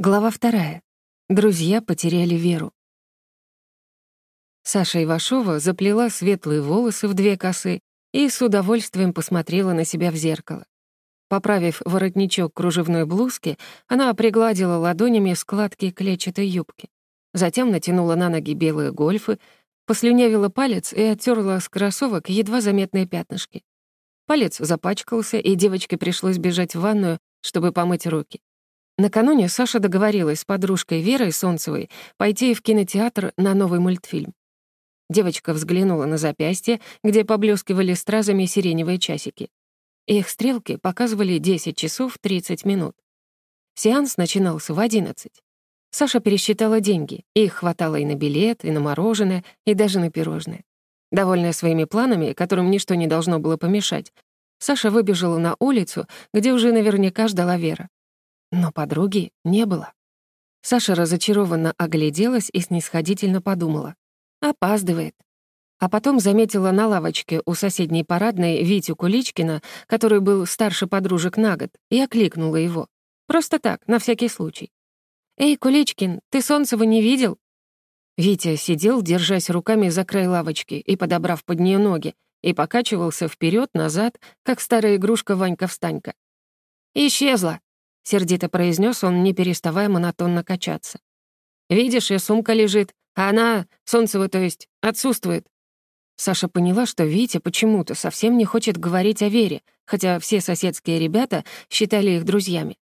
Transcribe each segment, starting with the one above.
Глава вторая. Друзья потеряли веру. Саша Ивашова заплела светлые волосы в две косы и с удовольствием посмотрела на себя в зеркало. Поправив воротничок кружевной блузки, она пригладила ладонями складки клетчатой юбки. Затем натянула на ноги белые гольфы, послюнявила палец и оттерла с кроссовок едва заметные пятнышки. Палец запачкался, и девочке пришлось бежать в ванную, чтобы помыть руки. Накануне Саша договорилась с подружкой Верой Солнцевой пойти в кинотеатр на новый мультфильм. Девочка взглянула на запястье, где поблескивали стразами сиреневые часики. Их стрелки показывали 10 часов 30 минут. Сеанс начинался в 11. Саша пересчитала деньги. Их хватало и на билет, и на мороженое, и даже на пирожное. Довольная своими планами, которым ничто не должно было помешать, Саша выбежала на улицу, где уже наверняка ждала Вера. Но подруги не было. Саша разочарованно огляделась и снисходительно подумала. Опаздывает. А потом заметила на лавочке у соседней парадной Витю Куличкина, который был старше подружек на год, и окликнула его. Просто так, на всякий случай. «Эй, Куличкин, ты Солнцева не видел?» Витя сидел, держась руками за край лавочки и подобрав под нее ноги, и покачивался вперед назад как старая игрушка Ванька-встанька. «Исчезла!» Сердито произнес он, не переставая монотонно качаться. «Видишь, и сумка лежит, а она, Солнцева, то есть, отсутствует». Саша поняла, что Витя почему-то совсем не хочет говорить о Вере, хотя все соседские ребята считали их друзьями.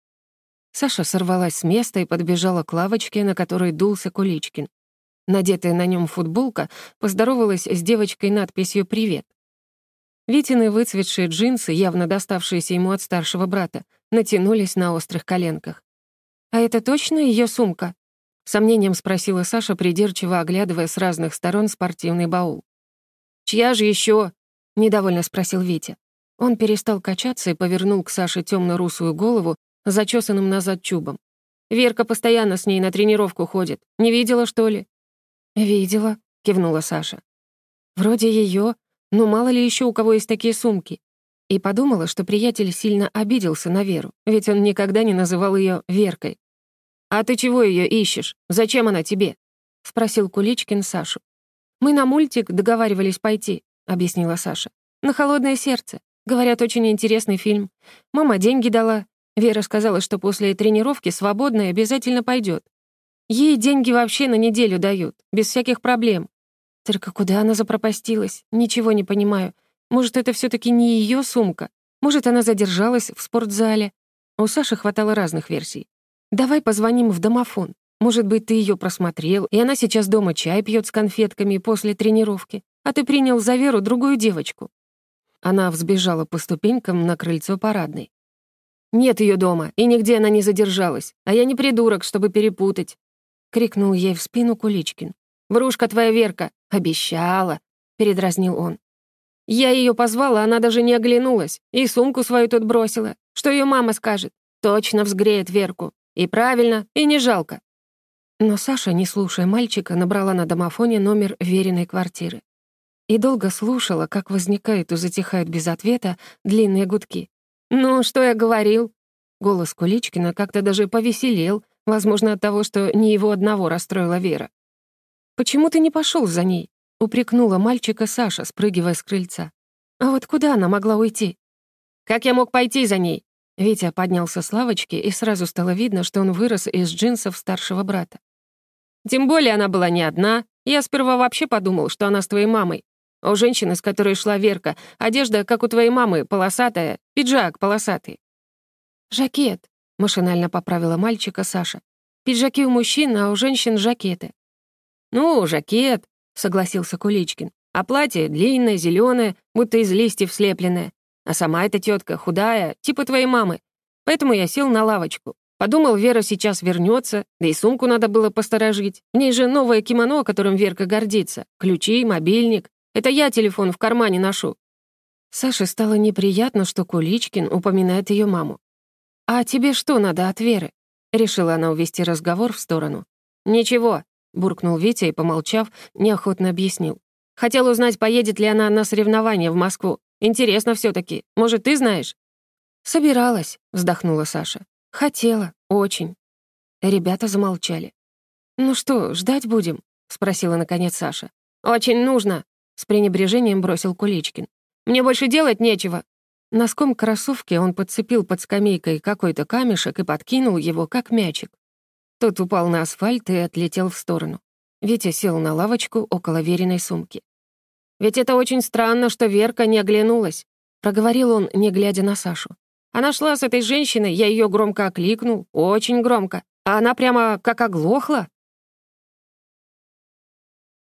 Саша сорвалась с места и подбежала к лавочке, на которой дулся Куличкин. Надетая на нем футболка поздоровалась с девочкой надписью «Привет». Витины выцветшие джинсы, явно доставшиеся ему от старшего брата, натянулись на острых коленках. «А это точно ее сумка?» — сомнением спросила Саша, придирчиво оглядывая с разных сторон спортивный баул. «Чья же еще? недовольно спросил Витя. Он перестал качаться и повернул к Саше темно русую голову зачесанным назад чубом. «Верка постоянно с ней на тренировку ходит. Не видела, что ли?» «Видела», — кивнула Саша. «Вроде ее, ну, мало ли еще у кого есть такие сумки. И подумала, что приятель сильно обиделся на Веру, ведь он никогда не называл ее Веркой. «А ты чего ее ищешь? Зачем она тебе?» — спросил Куличкин Сашу. «Мы на мультик договаривались пойти», — объяснила Саша. «На холодное сердце. Говорят, очень интересный фильм. Мама деньги дала. Вера сказала, что после тренировки свободная обязательно пойдет. Ей деньги вообще на неделю дают, без всяких проблем. Только куда она запропастилась? Ничего не понимаю. Может, это все таки не ее сумка? Может, она задержалась в спортзале? У Саши хватало разных версий. «Давай позвоним в домофон. Может быть, ты ее просмотрел, и она сейчас дома чай пьет с конфетками после тренировки, а ты принял за Веру другую девочку». Она взбежала по ступенькам на крыльцо парадной. «Нет ее дома, и нигде она не задержалась, а я не придурок, чтобы перепутать», — крикнул ей в спину Куличкин. «Врушка твоя Верка! Обещала!» — передразнил он. Я ее позвала, она даже не оглянулась, и сумку свою тут бросила. Что ее мама скажет? Точно взгреет Верку. И правильно, и не жалко. Но Саша, не слушая мальчика, набрала на домофоне номер веренной квартиры. И долго слушала, как возникают и затихают без ответа длинные гудки. «Ну, что я говорил?» Голос Куличкина как-то даже повеселел, возможно, от того, что не его одного расстроила Вера. «Почему ты не пошел за ней?» — упрекнула мальчика Саша, спрыгивая с крыльца. «А вот куда она могла уйти?» «Как я мог пойти за ней?» Витя поднялся с лавочки, и сразу стало видно, что он вырос из джинсов старшего брата. «Тем более она была не одна. Я сперва вообще подумал, что она с твоей мамой. А у женщины, с которой шла Верка, одежда, как у твоей мамы, полосатая, пиджак полосатый». «Жакет», — машинально поправила мальчика Саша. «Пиджаки у мужчин, а у женщин жакеты. «Ну, жакет», — согласился Куличкин. «А платье длинное, зеленое, будто из листьев слепленное. А сама эта тетка худая, типа твоей мамы. Поэтому я сел на лавочку. Подумал, Вера сейчас вернется, да и сумку надо было посторожить. В ней же новое кимоно, которым Верка гордится. Ключи, мобильник. Это я телефон в кармане ношу». Саше стало неприятно, что Куличкин упоминает ее маму. «А тебе что надо от Веры?» Решила она увести разговор в сторону. «Ничего, буркнул Витя и, помолчав, неохотно объяснил. «Хотел узнать, поедет ли она на соревнования в Москву. Интересно все таки Может, ты знаешь?» «Собиралась», — вздохнула Саша. «Хотела, очень». Ребята замолчали. «Ну что, ждать будем?» — спросила наконец Саша. «Очень нужно», — с пренебрежением бросил Куличкин. «Мне больше делать нечего». Носком кроссовки он подцепил под скамейкой какой-то камешек и подкинул его, как мячик. Тот упал на асфальт и отлетел в сторону. Витя сел на лавочку около веренной сумки. «Ведь это очень странно, что Верка не оглянулась», — проговорил он, не глядя на Сашу. «Она шла с этой женщиной, я ее громко окликнул, очень громко, а она прямо как оглохла».